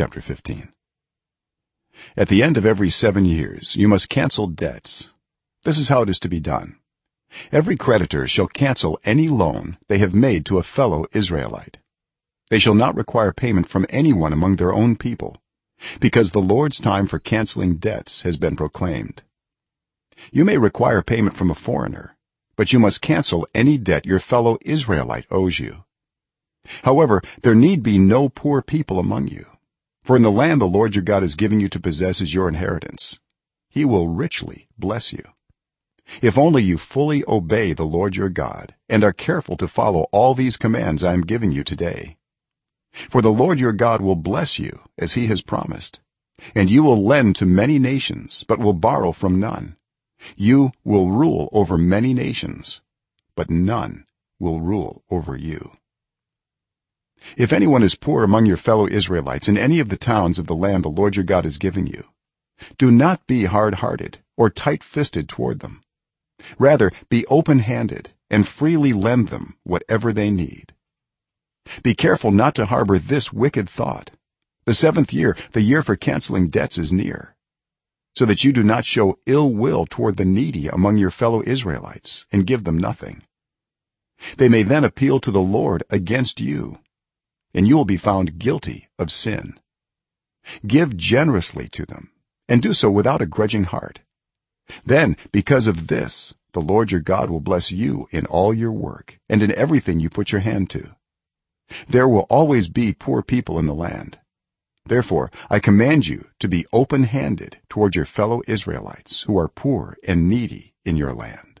chapter 15 at the end of every 7 years you must cancel debts. This is how it is to be done. Every creditor shall cancel any loan they have made to a fellow israelite. They shall not require payment from anyone among their own people because the lord's time for canceling debts has been proclaimed. You may require payment from a foreigner but you must cancel any debt your fellow israelite owes you. However there need be no poor people among you for in the land the lord your god is giving you to possess is your inheritance. He will richly bless you. If only you fully obey the lord your god and are careful to follow all these commands i am giving you today. For the lord your god will bless you as he has promised and you will lend to many nations but will borrow from none. You will rule over many nations but none will rule over you if anyone is poor among your fellow israelites in any of the towns of the land the lord your god is giving you do not be hard-hearted or tight-fisted toward them. Rather be open-handed and freely lend them whatever they need. Be careful not to harbor this wicked thought. The seventh year the year for canceling debts is near so that you do not show ill will toward the needy among your fellow israelites and give them nothing. They may then appeal to the lord against you and you will be found guilty of sin. Give generously to them and do so without a grudging heart. Then because of this the lord your god will bless you in all your work and in everything you put your hand to. There will always be poor people in the land. Therefore i command you to be open-handed toward your fellow israelites who are poor and needy in your land.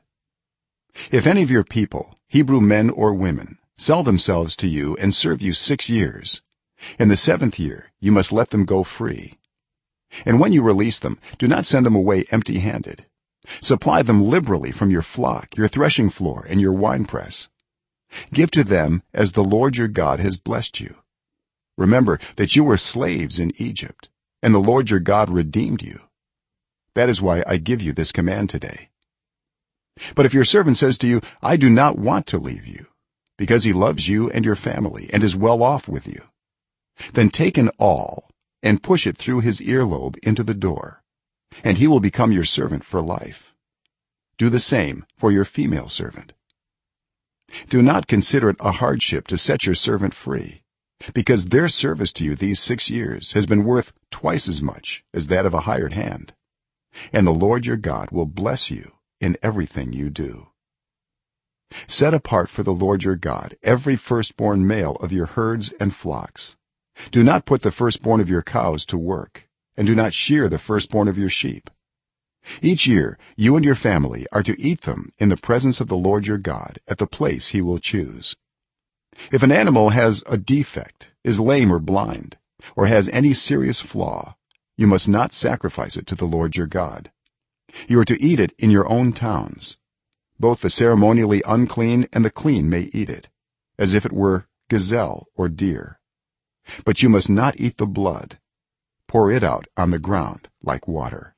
If any of your people hebrew men or women sell themselves to you and serve you 6 years. In the 7th year you must let them go free. And when you release them do not send them away empty-handed. Supply them liberally from your flock your threshing floor and your winepress give to them as the lord your god has blessed you. Remember that you were slaves in egypt and the lord your god redeemed you. That is why i give you this command today. But if your servant says to you i do not want to leave you because he loves you and your family and is well off with you. Then take an awl and push it through his earlobe into the door and he will become your servant for life. Do the same for your female servant. Do not consider it a hardship to set your servant free because their service to you these 6 years has been worth twice as much as that of a hired hand. And the lord your god will bless you in everything you do set apart for the lord your god every firstborn male of your herds and flocks. Do not put the firstborn of your cows to work and do not shear the firstborn of your sheep. Each year you and your family are to eat them in the presence of the lord your god at the place he will choose. If an animal has a defect is lame or blind or has any serious flaw you must not sacrifice it to the lord your god. You are to eat it in your own towns both the ceremonially unclean and the clean may eat it as if it were gazelle or deer. But you must not eat the blood. Pour it out on the ground like water